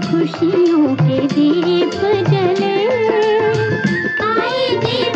खुशियों के दीप जले। आए दीप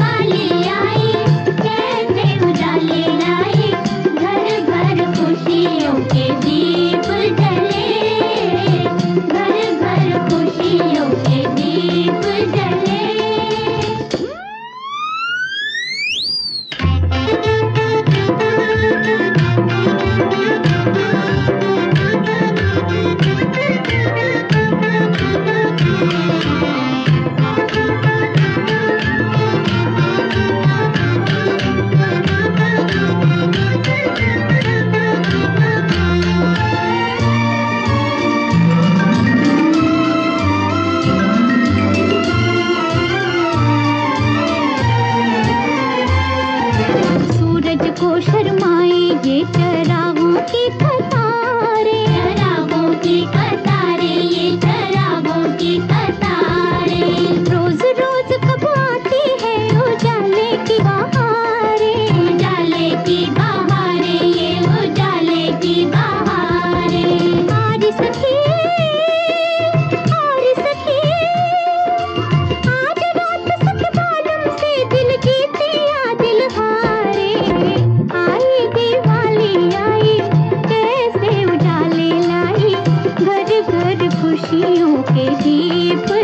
खुशियों के जीप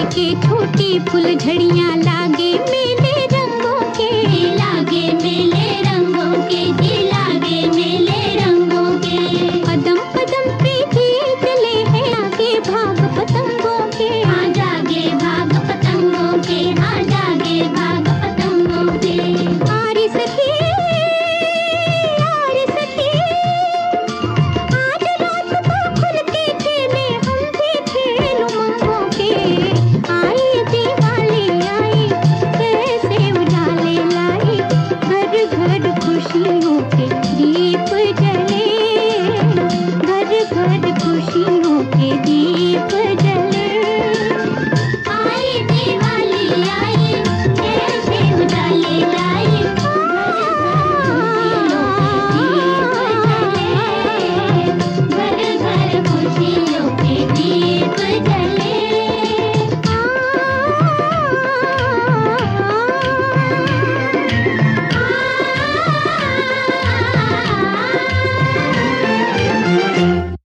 बैठे ठोके फूल झड़िया लागे मेरे